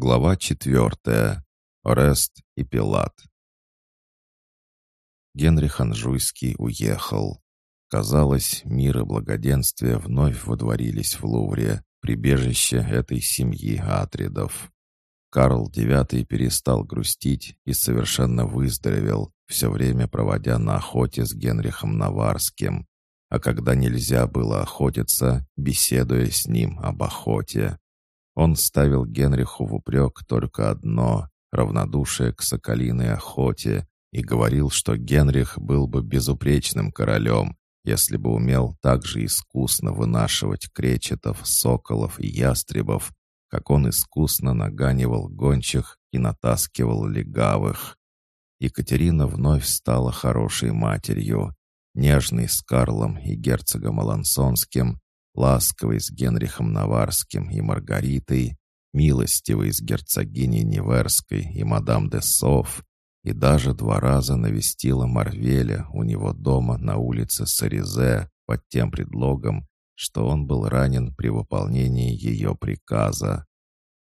Глава четвертая. Орест и Пилат. Генрих Анжуйский уехал. Казалось, мир и благоденствие вновь водворились в Лувре, прибежище этой семьи Атридов. Карл IX перестал грустить и совершенно выздоровел, все время проводя на охоте с Генрихом Наварским, а когда нельзя было охотиться, беседуя с ним об охоте. Он ставил Генриху в упрек только одно — равнодушие к соколиной охоте, и говорил, что Генрих был бы безупречным королем, если бы умел так же искусно вынашивать кречетов, соколов и ястребов, как он искусно наганивал гончих и натаскивал легавых. Екатерина вновь стала хорошей матерью, нежной с Карлом и герцогом Алансонским, ласковый с Генрихом Наварским и Маргаритой, милостивый с герцогиней Неверской и мадам де Соф, и даже два раза навестила Марвеля у него дома на улице Саризе под тем предлогом, что он был ранен при выполнении ее приказа.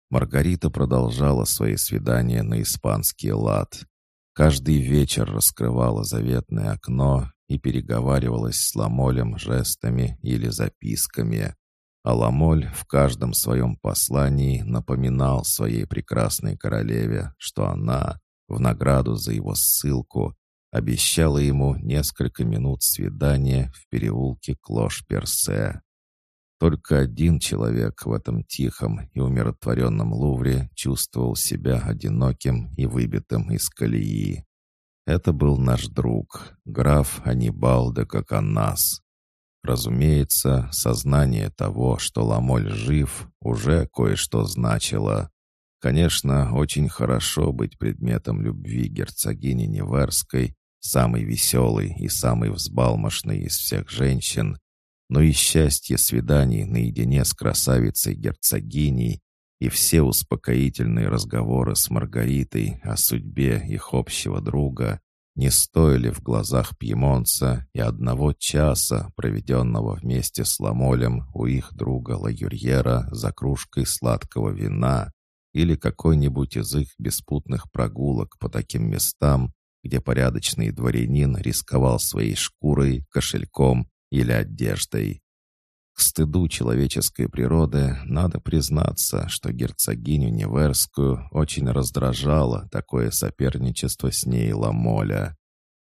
Маргарита продолжала свои свидания на испанский лад. Каждый вечер раскрывала заветное окно и переговаривалась с Ламолем жестами или записками. А Ламоль в каждом своем послании напоминал своей прекрасной королеве, что она, в награду за его ссылку, обещала ему несколько минут свидания в переулке Клош-Персе. Только один человек в этом тихом и умиротворенном Лувре чувствовал себя одиноким и выбитым из колеи. Это был наш друг, граф Анибал де Коканас. Разумеется, сознание того, что Ламоль жив, уже кое-что значило. Конечно, очень хорошо быть предметом любви герцогини Неверской, самой веселой и самой взбалмошной из всех женщин, но и счастье свиданий наедине с красавицей-герцогиней и все успокоительные разговоры с Маргаритой о судьбе их общего друга не стоили в глазах пьемонца и одного часа, проведенного вместе с Ламолем у их друга Лаюрьера за кружкой сладкого вина или какой-нибудь из их беспутных прогулок по таким местам, где порядочный дворянин рисковал своей шкурой, кошельком или одеждой. К стыду человеческой природы надо признаться, что герцогиню Неверскую очень раздражало такое соперничество с ней Ламоля.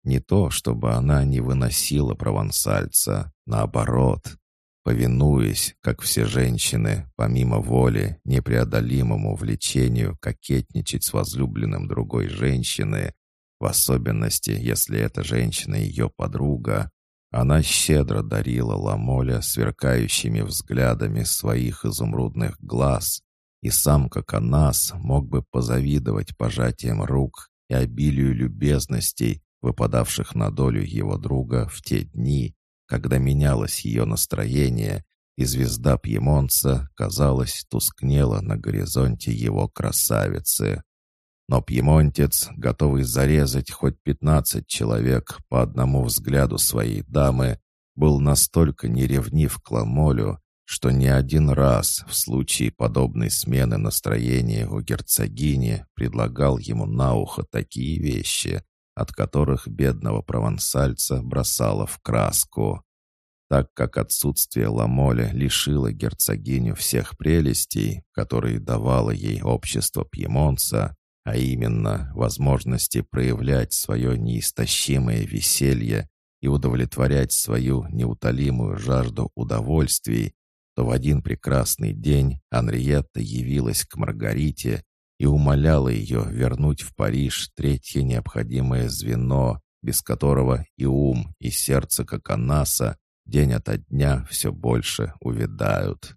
Не то, чтобы она не выносила провансальца, наоборот. Повинуясь, как все женщины, помимо воли, непреодолимому влечению кокетничать с возлюбленным другой женщины, в особенности, если эта женщина ее подруга, она щедро дарила Ламоля сверкающими взглядами своих изумрудных глаз, и сам как Анас мог бы позавидовать пожатием рук и обилию любезностей, выпадавших на долю его друга в те дни, когда менялось ее настроение, и звезда Пьемонца, казалось, тускнела на горизонте его красавицы. Но пьемонтец, готовый зарезать хоть пятнадцать человек по одному взгляду своей дамы, был настолько неревнив к Ламолю, что не один раз в случае подобной смены настроения у герцогини предлагал ему на ухо такие вещи, от которых бедного провансальца бросало в краску. Так как отсутствие Ламоля лишило герцогиню всех прелестей, которые давало ей общество пьемонца, а именно возможности проявлять свое неистощимое веселье и удовлетворять свою неутолимую жажду удовольствий, то в один прекрасный день Анриетта явилась к Маргарите и умоляла ее вернуть в Париж третье необходимое звено, без которого и ум, и сердце как Анаса день ото дня все больше увядают.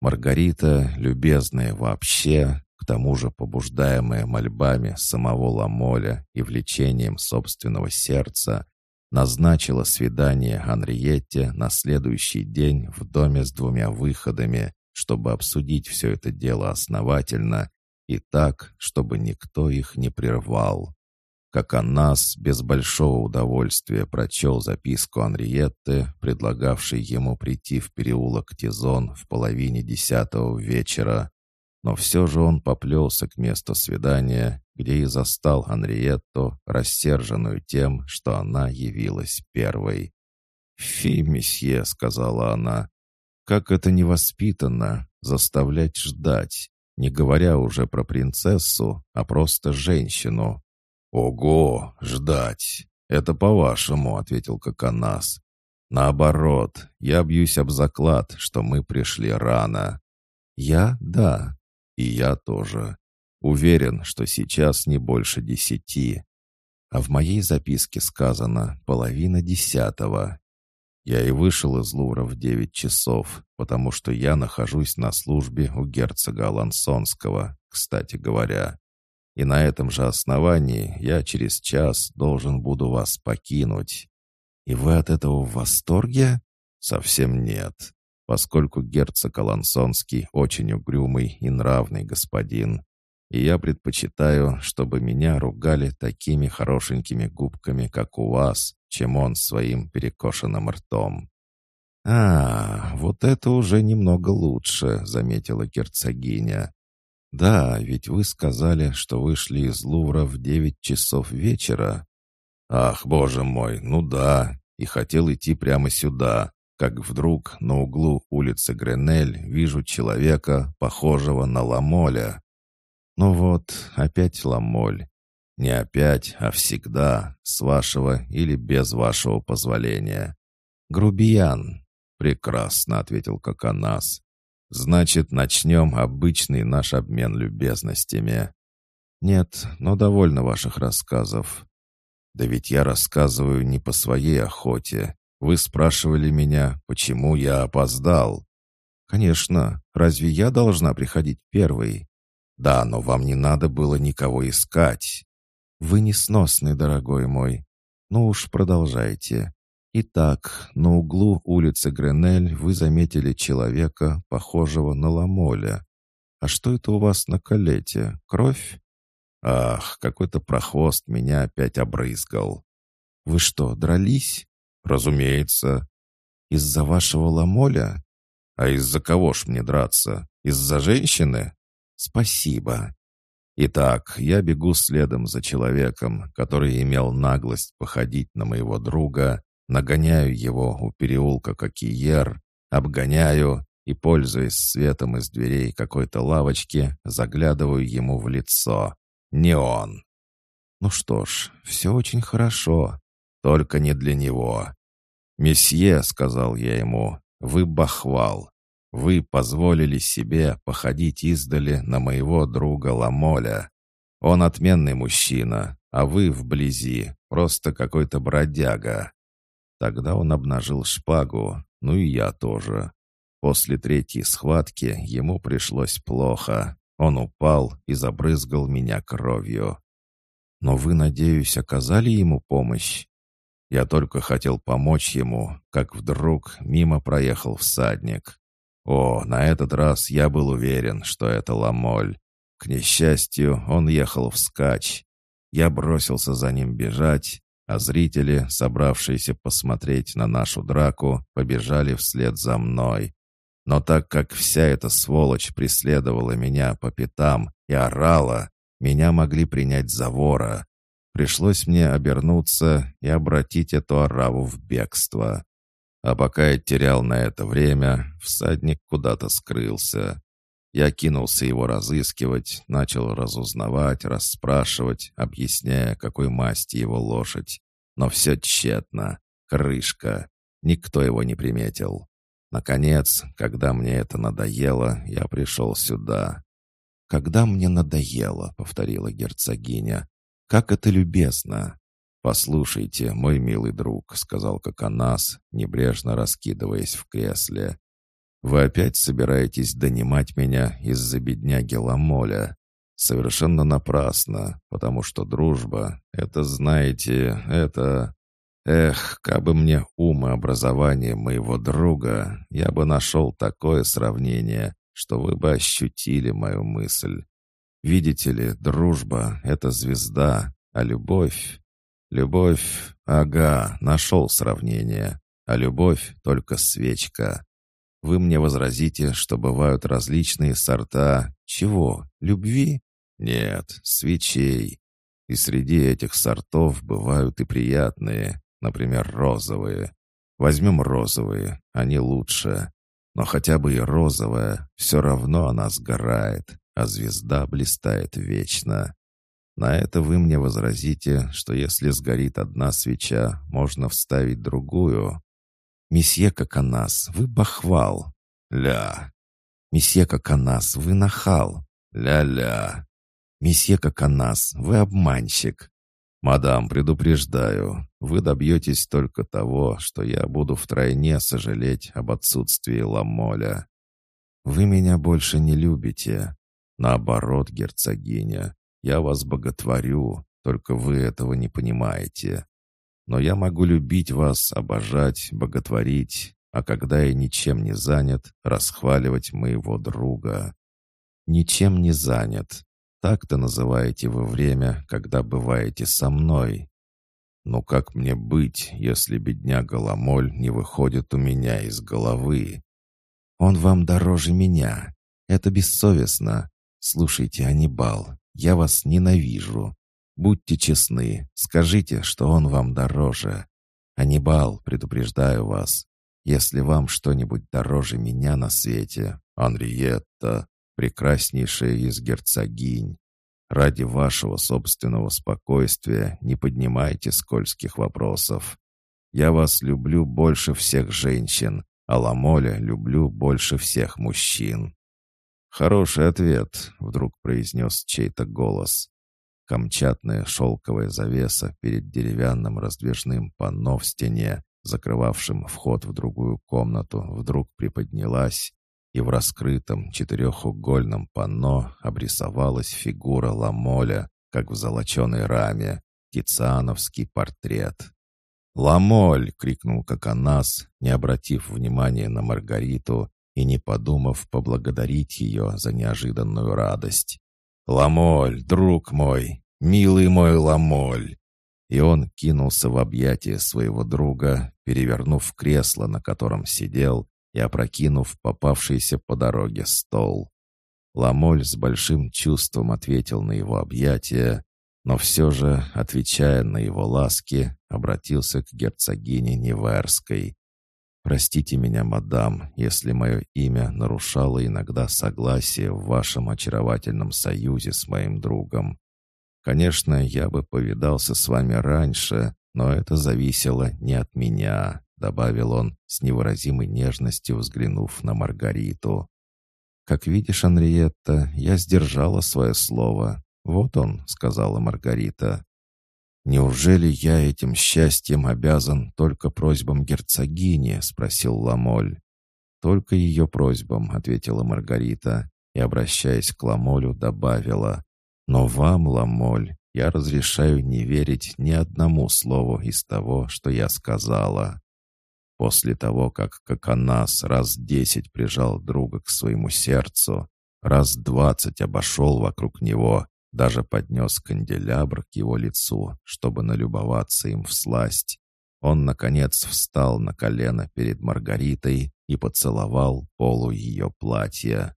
Маргарита, любезная вообще, тому же побуждаемая мольбами самого Ламоля и влечением собственного сердца, назначила свидание Анриетте на следующий день в доме с двумя выходами, чтобы обсудить все это дело основательно и так, чтобы никто их не прервал. Как Аннас без большого удовольствия прочел записку Анриетты, предлагавшей ему прийти в переулок Тизон в половине десятого вечера, но все же он поплелся к месту свидания, где и застал Анриетту, рассерженную тем, что она явилась первой. «Фи, месье», — сказала она, — «как это невоспитанно заставлять ждать, не говоря уже про принцессу, а просто женщину». «Ого, ждать! Это по-вашему», — ответил Коконас. «Наоборот, я бьюсь об заклад, что мы пришли рано». «Я — да, и я тоже. Уверен, что сейчас не больше десяти. А в моей записке сказано половина десятого. Я и вышел из Лувра в девять часов, потому что я нахожусь на службе у герцога Алансонского, кстати говоря. И на этом же основании я через час должен буду вас покинуть. И вы от этого в восторге? Совсем нет поскольку герцог Алансонский очень угрюмый и нравный господин, и я предпочитаю, чтобы меня ругали такими хорошенькими губками, как у вас, чем он своим перекошенным ртом». «А, вот это уже немного лучше», — заметила герцогиня. «Да, ведь вы сказали, что вышли из Лувра в девять часов вечера». «Ах, боже мой, ну да, и хотел идти прямо сюда, как вдруг на углу улицы Гренель вижу человека, похожего на Ламоля. Ну вот, опять Ламоль. Не опять, а всегда, с вашего или без вашего позволения. Грубиян. Прекрасно, ответил Коконас. Значит, начнем обычный наш обмен любезностями. Нет, но довольно ваших рассказов. Да ведь я рассказываю не по своей охоте, вы спрашивали меня, почему я опоздал. Конечно, разве я должна приходить первой? Да, но вам не надо было никого искать. Вы несносный, дорогой мой. Ну уж продолжайте. Итак, на углу улицы Гренель вы заметили человека, похожего на Ламоля. А что это у вас на колете? Кровь? Ах, какой-то прохвост меня опять обрызгал. Вы что, дрались? «Разумеется». «Из-за вашего ламоля?» «А из-за кого ж мне драться? Из-за женщины?» «Спасибо». Итак, я бегу следом за человеком, который имел наглость походить на моего друга, нагоняю его у переулка Кокиер, обгоняю и, пользуясь светом из дверей какой-то лавочки, заглядываю ему в лицо. Не он. Ну что ж, все очень хорошо. Только не для него. «Месье», — сказал я ему, — «вы бахвал. Вы позволили себе походить издали на моего друга Ламоля. Он отменный мужчина, а вы вблизи, просто какой-то бродяга». Тогда он обнажил шпагу, ну и я тоже. После третьей схватки ему пришлось плохо. Он упал и забрызгал меня кровью. «Но вы, надеюсь, оказали ему помощь?» Я только хотел помочь ему, как вдруг мимо проехал всадник. О, на этот раз я был уверен, что это Ламоль. К несчастью, он ехал вскачь. Я бросился за ним бежать, а зрители, собравшиеся посмотреть на нашу драку, побежали вслед за мной. Но так как вся эта сволочь преследовала меня по пятам и орала, меня могли принять за вора. Пришлось мне обернуться и обратить эту ораву в бегство. А пока я терял на это время, всадник куда-то скрылся. Я кинулся его разыскивать, начал разузнавать, расспрашивать, объясняя, какой масти его лошадь. Но все тщетно. Крышка. Никто его не приметил. Наконец, когда мне это надоело, я пришел сюда. «Когда мне надоело», — повторила герцогиня, как это любезно!» «Послушайте, мой милый друг», — сказал Коконас, небрежно раскидываясь в кресле. «Вы опять собираетесь донимать меня из-за бедняги Ламоля? Совершенно напрасно, потому что дружба — это, знаете, это... Эх, как бы мне ум и образование моего друга, я бы нашел такое сравнение, что вы бы ощутили мою мысль. Видите ли, дружба — это звезда, а любовь... Любовь... Ага, нашел сравнение. А любовь — только свечка. Вы мне возразите, что бывают различные сорта... Чего? Любви? Нет, свечей. И среди этих сортов бывают и приятные, например, розовые. Возьмем розовые, они лучше. Но хотя бы и розовая, все равно она сгорает, а звезда блистает вечно. На это вы мне возразите, что если сгорит одна свеча, можно вставить другую. Месье Коконас, вы бахвал. Ля. Месье Коконас, вы нахал. Ля-ля. Месье Коконас, вы обманщик. «Мадам, предупреждаю, вы добьетесь только того, что я буду втройне сожалеть об отсутствии ламоля. Вы меня больше не любите. Наоборот, герцогиня, я вас боготворю, только вы этого не понимаете. Но я могу любить вас, обожать, боготворить, а когда я ничем не занят, расхваливать моего друга. Ничем не занят. Так-то называете вы время, когда бываете со мной. Но как мне быть, если бедняга Ламоль не выходит у меня из головы? Он вам дороже меня. Это бессовестно. Слушайте, Анибал, я вас ненавижу. Будьте честны, скажите, что он вам дороже. Анибал, предупреждаю вас, если вам что-нибудь дороже меня на свете, Анриетта, прекраснейшая из герцогинь, ради вашего собственного спокойствия не поднимайте скользких вопросов. Я вас люблю больше всех женщин, а Ламоля люблю больше всех мужчин. «Хороший ответ», — вдруг произнес чей-то голос. Камчатная шелковая завеса перед деревянным раздвижным панно в стене, закрывавшим вход в другую комнату, вдруг приподнялась, и в раскрытом четырехугольном панно обрисовалась фигура Ламоля, как в золоченой раме, тициановский портрет. «Ламоль!» — крикнул Коконас, не обратив внимания на Маргариту и не подумав поблагодарить ее за неожиданную радость. «Ламоль, друг мой, милый мой Ламоль!» И он кинулся в объятия своего друга, перевернув кресло, на котором сидел, и опрокинув попавшийся по дороге стол. Ламоль с большим чувством ответил на его объятия, но все же, отвечая на его ласки, обратился к герцогине Неверской. Простите меня, мадам, если мое имя нарушало иногда согласие в вашем очаровательном союзе с моим другом. Конечно, я бы повидался с вами раньше, но это зависело не от меня», — добавил он с невыразимой нежностью, взглянув на Маргариту. «Как видишь, Анриетта, я сдержала свое слово. Вот он», — сказала Маргарита. «Неужели я этим счастьем обязан только просьбам герцогини?» — спросил Ламоль. «Только ее просьбам», — ответила Маргарита, и, обращаясь к Ламолю, добавила. «Но вам, Ламоль, я разрешаю не верить ни одному слову из того, что я сказала». После того, как Коконас раз десять прижал друга к своему сердцу, раз двадцать обошел вокруг него даже поднес канделябр к его лицу, чтобы налюбоваться им в сласть. Он, наконец, встал на колено перед Маргаритой и поцеловал полу ее платья.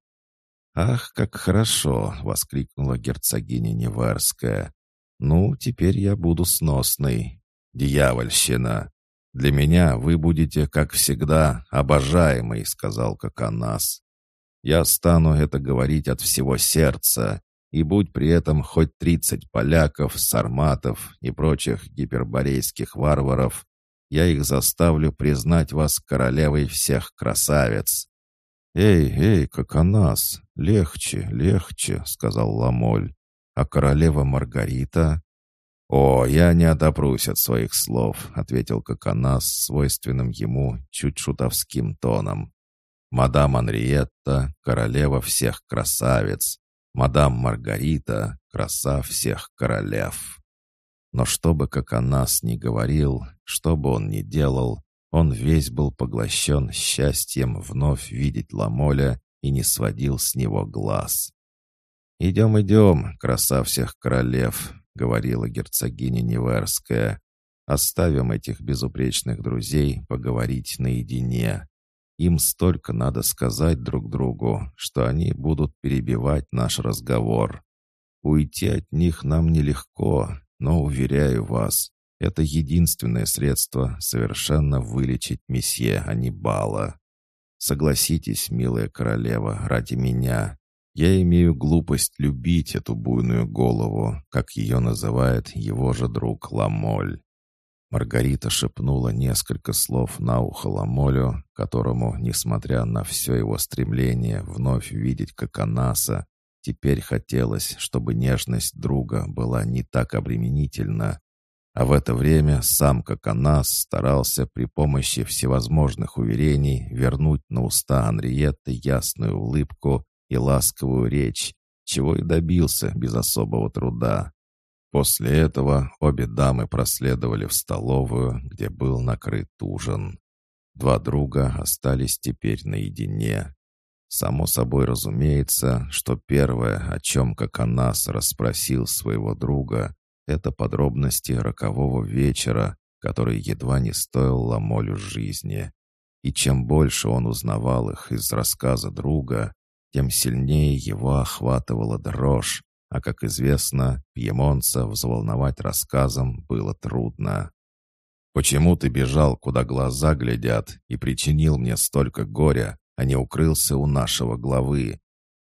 «Ах, как хорошо!» — воскликнула герцогиня Неверская. «Ну, теперь я буду сносной. Дьявольщина! Для меня вы будете, как всегда, обожаемый», — сказал Коконас. «Я стану это говорить от всего сердца, и будь при этом хоть тридцать поляков, сарматов и прочих гиперборейских варваров, я их заставлю признать вас королевой всех красавиц». «Эй, эй, как о нас! Легче, легче!» — сказал Ламоль. «А королева Маргарита?» «О, я не отопрусь от своих слов», — ответил Коконас свойственным ему чуть шутовским тоном. «Мадам Анриетта, королева всех красавиц, Мадам Маргарита — краса всех королев. Но что бы как о нас ни говорил, что бы он ни делал, он весь был поглощен счастьем вновь видеть Ламоля и не сводил с него глаз. «Идем, идем, краса всех королев», — говорила герцогиня Неверская. «Оставим этих безупречных друзей поговорить наедине. Им столько надо сказать друг другу, что они будут перебивать наш разговор. Уйти от них нам нелегко, но, уверяю вас, это единственное средство совершенно вылечить месье Анибала. Согласитесь, милая королева, ради меня. Я имею глупость любить эту буйную голову, как ее называет его же друг Ламоль. Маргарита шепнула несколько слов на ухо Ламолю, которому, несмотря на все его стремление вновь видеть Коконаса, теперь хотелось, чтобы нежность друга была не так обременительна. А в это время сам Коконас старался при помощи всевозможных уверений вернуть на уста Анриетты ясную улыбку и ласковую речь, чего и добился без особого труда. После этого обе дамы проследовали в столовую, где был накрыт ужин. Два друга остались теперь наедине. Само собой разумеется, что первое, о чем Коконас расспросил своего друга, это подробности рокового вечера, который едва не стоил Ламолю жизни. И чем больше он узнавал их из рассказа друга, тем сильнее его охватывала дрожь, а, как известно, пьемонца взволновать рассказом было трудно. «Почему ты бежал, куда глаза глядят, и причинил мне столько горя, а не укрылся у нашего главы?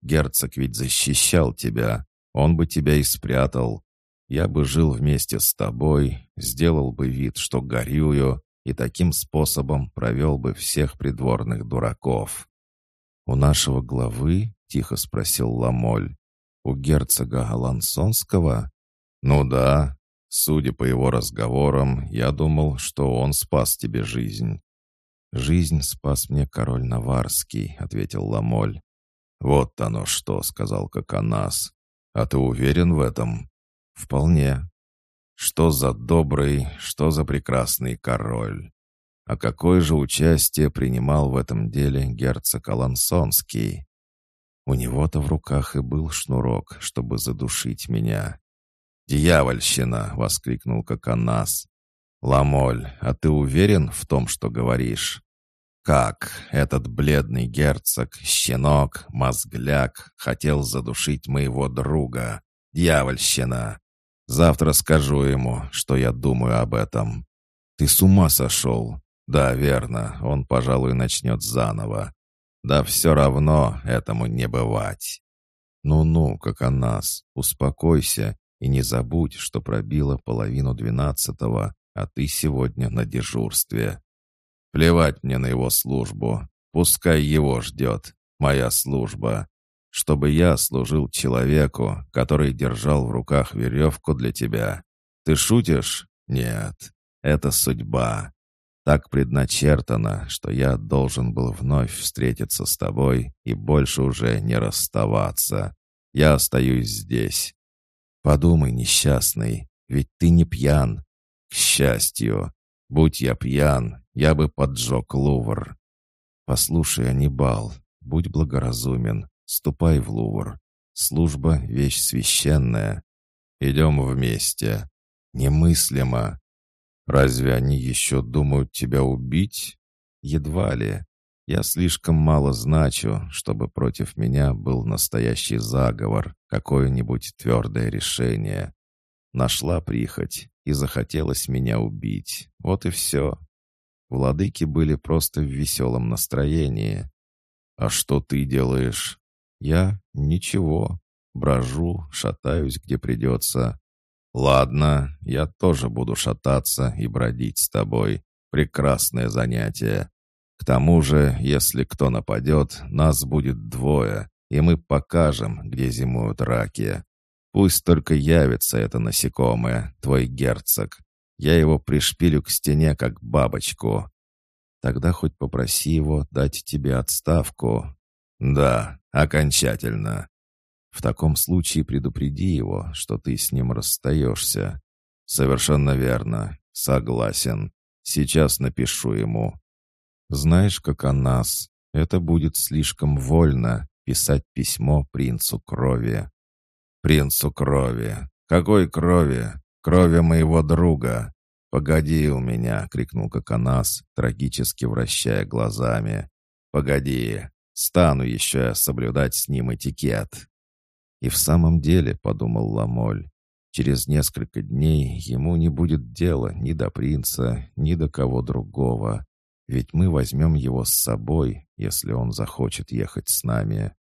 Герцог ведь защищал тебя, он бы тебя и спрятал. Я бы жил вместе с тобой, сделал бы вид, что горюю, и таким способом провел бы всех придворных дураков». «У нашего главы?» — тихо спросил Ламоль. У герцога Алансонского? Ну да. Судя по его разговорам, я думал, что он спас тебе жизнь. «Жизнь спас мне король Наварский», — ответил Ламоль. «Вот оно что», — сказал Коконас. «А ты уверен в этом?» «Вполне». «Что за добрый, что за прекрасный король?» «А какое же участие принимал в этом деле герцог Алансонский?» У него-то в руках и был шнурок, чтобы задушить меня. «Дьявольщина!» — воскликнул Коконас. «Ламоль, а ты уверен в том, что говоришь?» «Как этот бледный герцог, щенок, мозгляк хотел задушить моего друга? Дьявольщина! Завтра скажу ему, что я думаю об этом». «Ты с ума сошел?» «Да, верно, он, пожалуй, начнет заново. Да все равно этому не бывать. Ну-ну, как о нас, успокойся и не забудь, что пробило половину двенадцатого, а ты сегодня на дежурстве. Плевать мне на его службу. Пускай его ждет. Моя служба. Чтобы я служил человеку, который держал в руках веревку для тебя. Ты шутишь? Нет. Это судьба. Так предначертано, что я должен был вновь встретиться с тобой и больше уже не расставаться. Я остаюсь здесь. Подумай, несчастный, ведь ты не пьян. К счастью, будь я пьян, я бы поджег Лувр. Послушай, Анибал, будь благоразумен, ступай в Лувр. Служба — вещь священная. Идем вместе. Немыслимо. Разве они еще думают тебя убить? Едва ли. Я слишком мало значу, чтобы против меня был настоящий заговор, какое-нибудь твердое решение. Нашла прихоть и захотелось меня убить. Вот и все. Владыки были просто в веселом настроении. «А что ты делаешь?» «Я? Ничего. Брожу, шатаюсь, где придется. «Ладно, я тоже буду шататься и бродить с тобой. Прекрасное занятие. К тому же, если кто нападет, нас будет двое, и мы покажем, где зимуют раки. Пусть только явится это насекомое, твой герцог. Я его пришпилю к стене, как бабочку. Тогда хоть попроси его дать тебе отставку. Да, окончательно. В таком случае предупреди его, что ты с ним расстаешься. Совершенно верно. Согласен. Сейчас напишу ему. Знаешь, как о нас. Это будет слишком вольно писать письмо принцу крови. Принцу крови. Какой крови? Крови моего друга. «Погоди у меня!» — крикнул Коконас, трагически вращая глазами. Погоди, стану еще соблюдать с ним этикет». И в самом деле, подумал Ламоль, через несколько дней ему не будет дела ни до принца, ни до кого другого. Ведь мы возьмем его с собой, если он захочет ехать с нами.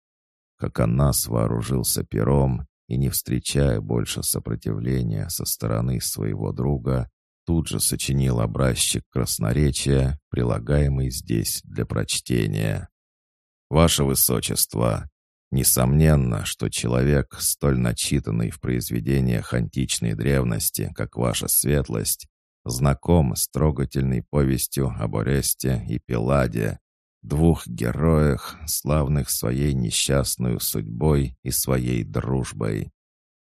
Как Аннас вооружился пером и, не встречая больше сопротивления со стороны своего друга, тут же сочинил образчик красноречия, прилагаемый здесь для прочтения. «Ваше Высочество, Несомненно, что человек, столь начитанный в произведениях античной древности, как ваша светлость, знаком с трогательной повестью об Оресте и Пеладе, двух героях, славных своей несчастной судьбой и своей дружбой.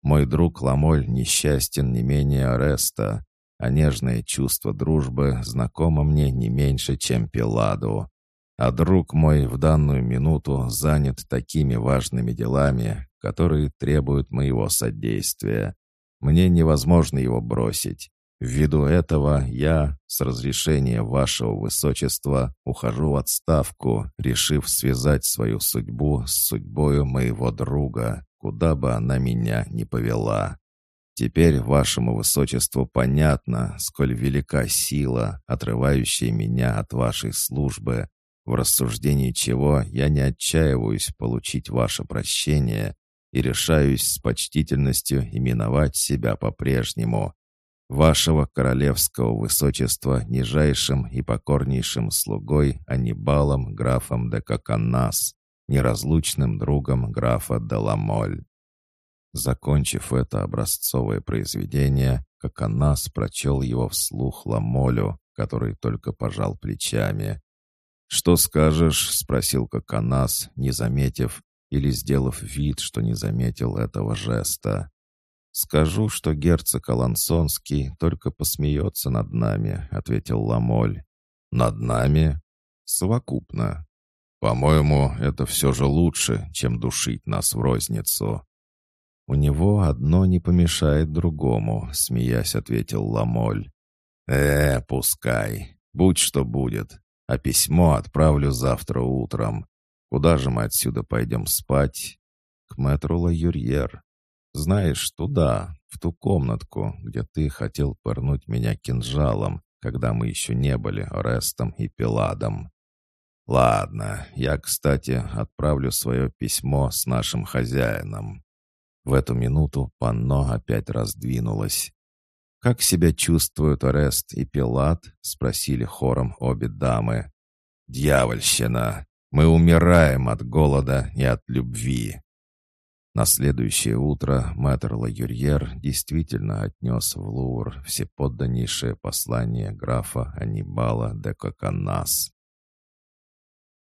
Мой друг Ламоль несчастен не менее Ореста, а нежное чувство дружбы знакомо мне не меньше, чем Пеладу. А друг мой в данную минуту занят такими важными делами, которые требуют моего содействия. Мне невозможно его бросить. Ввиду этого я, с разрешения вашего высочества, ухожу в отставку, решив связать свою судьбу с судьбою моего друга, куда бы она меня ни повела. Теперь вашему высочеству понятно, сколь велика сила, отрывающая меня от вашей службы, в рассуждении чего я не отчаиваюсь получить ваше прощение и решаюсь с почтительностью именовать себя по-прежнему. Вашего королевского высочества нижайшим и покорнейшим слугой Анибалом графом де Коканнас, неразлучным другом графа де Ламоль. Закончив это образцовое произведение, Коканнас прочел его вслух Ламолю, который только пожал плечами. «Что скажешь?» — спросил Коконас, не заметив или сделав вид, что не заметил этого жеста. «Скажу, что герцог Алансонский только посмеется над нами», — ответил Ламоль. «Над нами?» «Совокупно. По-моему, это все же лучше, чем душить нас в розницу». «У него одно не помешает другому», — смеясь ответил Ламоль. «Э, пускай. Будь что будет а письмо отправлю завтра утром. Куда же мы отсюда пойдем спать? К мэтру Ла-Юрьер. Знаешь, туда, в ту комнатку, где ты хотел пырнуть меня кинжалом, когда мы еще не были Орестом и Пиладом. Ладно, я, кстати, отправлю свое письмо с нашим хозяином. В эту минуту панно опять раздвинулось. «Как себя чувствуют Орест и Пилат?» — спросили хором обе дамы. «Дьявольщина! Мы умираем от голода и от любви!» На следующее утро мэтр Лагюрьер действительно отнес в Лувр всеподданнейшее послание графа Анибала де Коканас.